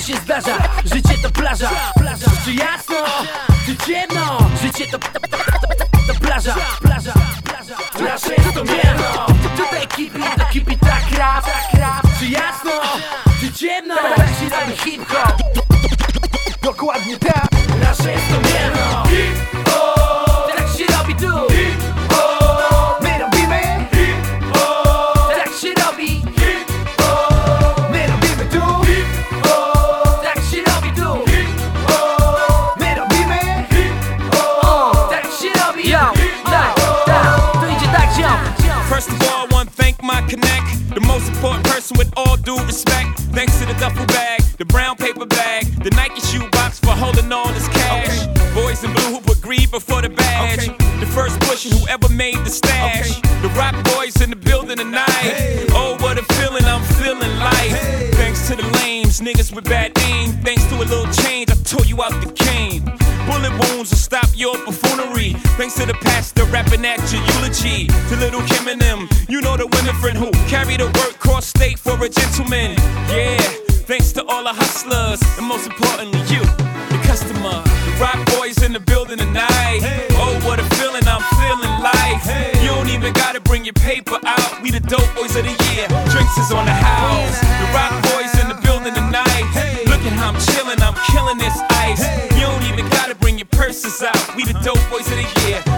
się zdarza? Życie to plaża, plaża. Czy jasno, czy ciemno? Życie to, to, to, plaża, plaża, plaża. Nasze jest to miano Tutaj kipi, to kipi tak tak rap. Czy jasno, czy ciemno? Tak się robi hip-hop thank my connect, the most important person with all due respect. Thanks to the duffel bag, the brown paper bag, the Nike shoe box for holding all this cash. Boys in blue who put greed before the badge. The first push and whoever made the stash. The Roc boys in the building tonight. Oh, what a feeling I'm feeling like. Thanks to the lames, niggas with bad aim. Thanks to a little change, I tore you out the cane. Wounds will stop your buffoonery. Thanks to the pastor rapping at your eulogy. To little Kim and them, you know the women friend who carry the work cross state for a gentleman. Yeah, thanks to all the hustlers, and most importantly, you, the customer. The Roc boys in the building tonight. Oh, what a feeling I'm feeling like. You don't even gotta bring your paper out. We the dope boys of the year. Drinks is on the house. The Roc boys in the building tonight. Look at how I'm chilling, I'm killing this We the dope boys of the year.